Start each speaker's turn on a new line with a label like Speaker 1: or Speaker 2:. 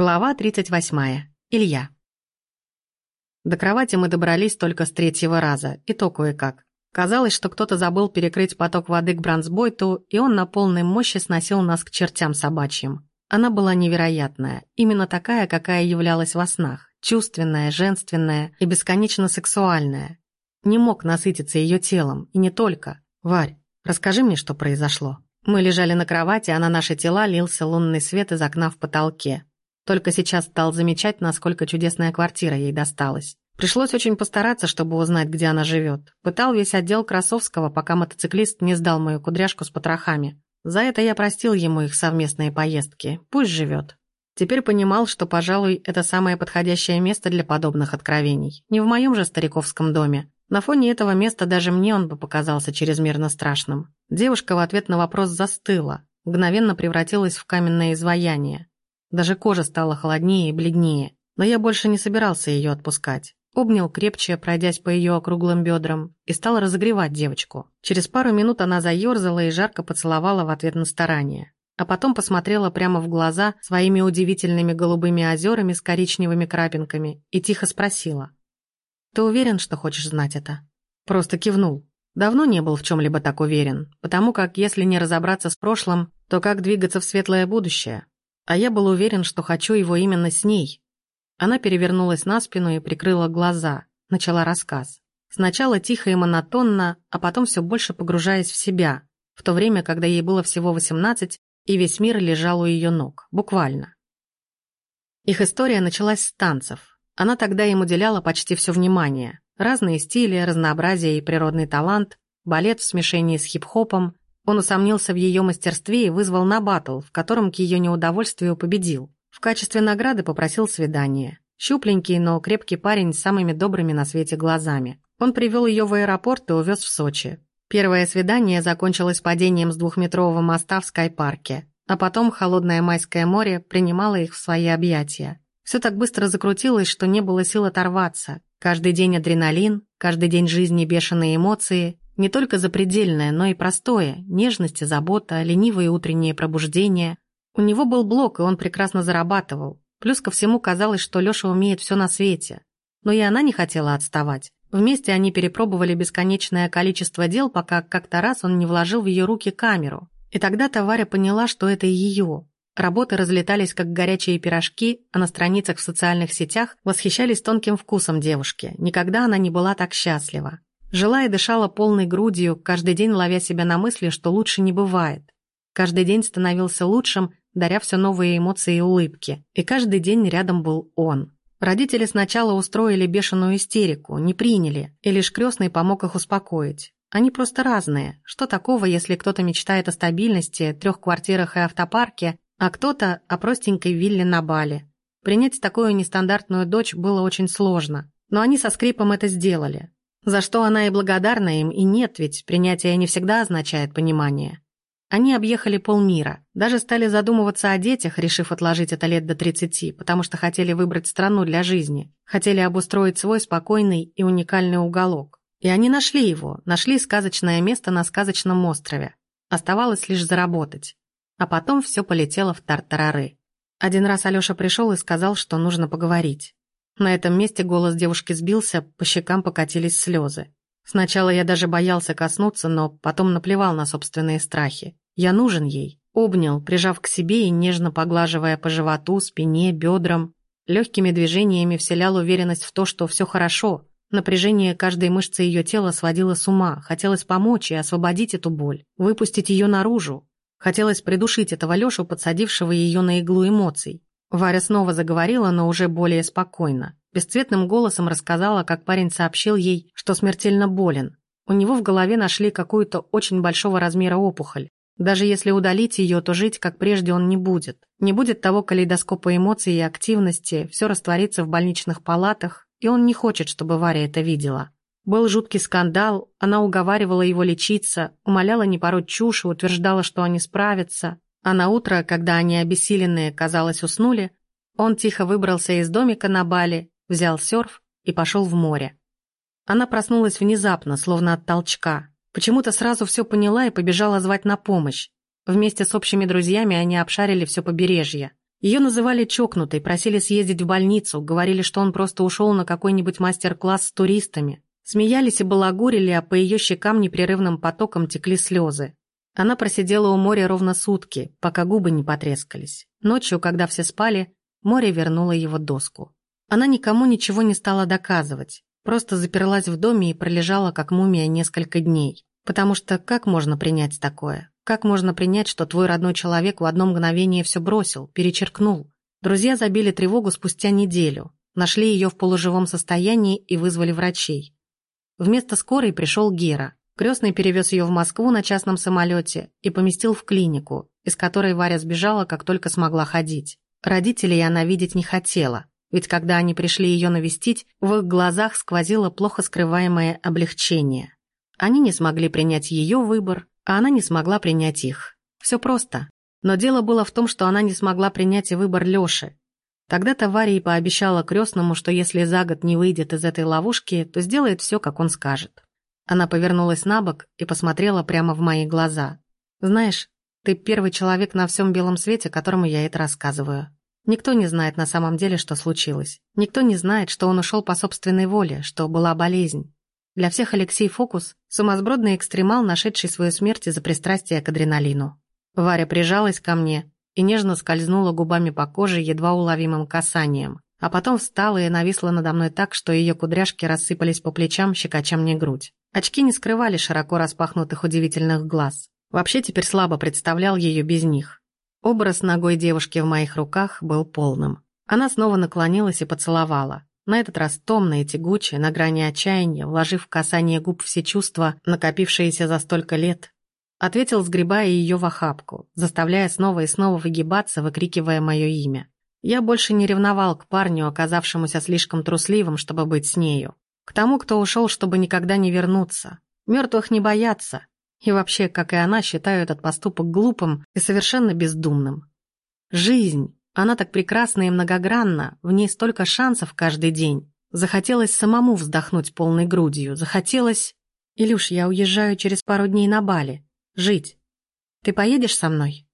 Speaker 1: Глава 38. Илья. До кровати мы добрались только с третьего раза, и то кое-как. Казалось, что кто-то забыл перекрыть поток воды к Брансбойту, и он на полной мощи сносил нас к чертям собачьим. Она была невероятная, именно такая, какая являлась во снах. Чувственная, женственная и бесконечно сексуальная. Не мог насытиться ее телом, и не только. «Варь, расскажи мне, что произошло». Мы лежали на кровати, а на наши тела лился лунный свет из окна в потолке. Только сейчас стал замечать, насколько чудесная квартира ей досталась. Пришлось очень постараться, чтобы узнать, где она живет. Пытал весь отдел Красовского, пока мотоциклист не сдал мою кудряшку с потрохами. За это я простил ему их совместные поездки. Пусть живет. Теперь понимал, что, пожалуй, это самое подходящее место для подобных откровений. Не в моем же стариковском доме. На фоне этого места даже мне он бы показался чрезмерно страшным. Девушка в ответ на вопрос застыла, мгновенно превратилась в каменное изваяние. Даже кожа стала холоднее и бледнее, но я больше не собирался ее отпускать. Обнял крепче, пройдясь по ее округлым бедрам, и стал разогревать девочку. Через пару минут она заерзала и жарко поцеловала в ответ на старание. А потом посмотрела прямо в глаза своими удивительными голубыми озерами с коричневыми крапинками и тихо спросила. «Ты уверен, что хочешь знать это?» Просто кивнул. Давно не был в чем-либо так уверен, потому как если не разобраться с прошлым, то как двигаться в светлое будущее? А я был уверен, что хочу его именно с ней. Она перевернулась на спину и прикрыла глаза, начала рассказ. Сначала тихо и монотонно, а потом все больше погружаясь в себя, в то время, когда ей было всего 18, и весь мир лежал у ее ног, буквально. Их история началась с танцев. Она тогда им уделяла почти все внимание. Разные стили, разнообразие и природный талант, балет в смешении с хип-хопом, он усомнился в ее мастерстве и вызвал на батл, в котором к ее неудовольствию победил. В качестве награды попросил свидание. Щупленький, но крепкий парень с самыми добрыми на свете глазами. Он привел ее в аэропорт и увез в Сочи. Первое свидание закончилось падением с двухметрового моста в скайпарке, а потом холодное майское море принимало их в свои объятия. Все так быстро закрутилось, что не было сил оторваться. Каждый день адреналин, каждый день жизни бешеные эмоции, не только запредельное, но и простое, нежность и забота, ленивые утренние пробуждения. У него был блок, и он прекрасно зарабатывал. Плюс ко всему казалось, что Лёша умеет все на свете. Но и она не хотела отставать. Вместе они перепробовали бесконечное количество дел, пока как-то раз он не вложил в ее руки камеру. И тогда-то Варя поняла, что это ее. Работы разлетались как горячие пирожки, а на страницах в социальных сетях восхищались тонким вкусом девушки. Никогда она не была так счастлива. Жила и дышала полной грудью, каждый день ловя себя на мысли, что лучше не бывает. Каждый день становился лучшим, даря все новые эмоции и улыбки. И каждый день рядом был он. Родители сначала устроили бешеную истерику, не приняли, и лишь крестный помог их успокоить. Они просто разные. Что такого, если кто-то мечтает о стабильности, трех квартирах и автопарке, а кто-то о простенькой вилле на Бали? Принять такую нестандартную дочь было очень сложно. Но они со скрипом это сделали. За что она и благодарна им, и нет, ведь принятие не всегда означает понимание. Они объехали полмира, даже стали задумываться о детях, решив отложить это лет до 30, потому что хотели выбрать страну для жизни, хотели обустроить свой спокойный и уникальный уголок. И они нашли его, нашли сказочное место на сказочном острове. Оставалось лишь заработать. А потом все полетело в тартарары. Один раз Алёша пришел и сказал, что нужно поговорить. На этом месте голос девушки сбился, по щекам покатились слезы. Сначала я даже боялся коснуться, но потом наплевал на собственные страхи. Я нужен ей. Обнял, прижав к себе и нежно поглаживая по животу, спине, бедрам. Легкими движениями вселял уверенность в то, что все хорошо. Напряжение каждой мышцы ее тела сводило с ума. Хотелось помочь и освободить эту боль, выпустить ее наружу. Хотелось придушить этого Лешу, подсадившего ее на иглу эмоций. Варя снова заговорила, но уже более спокойно. Бесцветным голосом рассказала, как парень сообщил ей, что смертельно болен. У него в голове нашли какую-то очень большого размера опухоль. Даже если удалить ее, то жить, как прежде, он не будет. Не будет того калейдоскопа эмоций и активности, все растворится в больничных палатах, и он не хочет, чтобы Варя это видела. Был жуткий скандал, она уговаривала его лечиться, умоляла не пороть чушь и утверждала, что они справятся. А на утро, когда они обессиленные, казалось, уснули, он тихо выбрался из домика на Бали, взял серф и пошел в море. Она проснулась внезапно, словно от толчка. Почему-то сразу все поняла и побежала звать на помощь. Вместе с общими друзьями они обшарили все побережье. Ее называли чокнутой, просили съездить в больницу, говорили, что он просто ушел на какой-нибудь мастер-класс с туристами. Смеялись и балагурили, а по ее щекам непрерывным потоком текли слезы. Она просидела у моря ровно сутки, пока губы не потрескались. Ночью, когда все спали, море вернуло его доску. Она никому ничего не стала доказывать, просто заперлась в доме и пролежала как мумия несколько дней. Потому что как можно принять такое? Как можно принять, что твой родной человек в одно мгновение все бросил, перечеркнул? Друзья забили тревогу спустя неделю, нашли ее в полуживом состоянии и вызвали врачей. Вместо скорой пришел Гера. Крестный перевез ее в Москву на частном самолете и поместил в клинику, из которой Варя сбежала, как только смогла ходить. Родителей она видеть не хотела, ведь когда они пришли ее навестить, в их глазах сквозило плохо скрываемое облегчение. Они не смогли принять ее выбор, а она не смогла принять их. Все просто. Но дело было в том, что она не смогла принять и выбор Лёши. Тогда-то Варя и пообещала крестному, что если за год не выйдет из этой ловушки, то сделает все, как он скажет. Она повернулась на бок и посмотрела прямо в мои глаза. «Знаешь, ты первый человек на всем белом свете, которому я это рассказываю. Никто не знает на самом деле, что случилось. Никто не знает, что он ушел по собственной воле, что была болезнь. Для всех Алексей Фокус – сумасбродный экстремал, нашедший свою смерть из-за пристрастия к адреналину. Варя прижалась ко мне и нежно скользнула губами по коже едва уловимым касанием, а потом встала и нависла надо мной так, что ее кудряшки рассыпались по плечам, щекоча мне грудь. Очки не скрывали широко распахнутых удивительных глаз. Вообще теперь слабо представлял ее без них. Образ ногой девушки в моих руках был полным. Она снова наклонилась и поцеловала. На этот раз томно и тягуче, на грани отчаяния, вложив в касание губ все чувства, накопившиеся за столько лет. Ответил, сгребая ее в охапку, заставляя снова и снова выгибаться, выкрикивая мое имя. Я больше не ревновал к парню, оказавшемуся слишком трусливым, чтобы быть с нею. К тому, кто ушел, чтобы никогда не вернуться. Мертвых не боятся. И вообще, как и она, считаю этот поступок глупым и совершенно бездумным. Жизнь, она так прекрасна и многогранна, в ней столько шансов каждый день. Захотелось самому вздохнуть полной грудью, захотелось... «Илюш, я уезжаю через пару дней на Бали. Жить. Ты поедешь со мной?»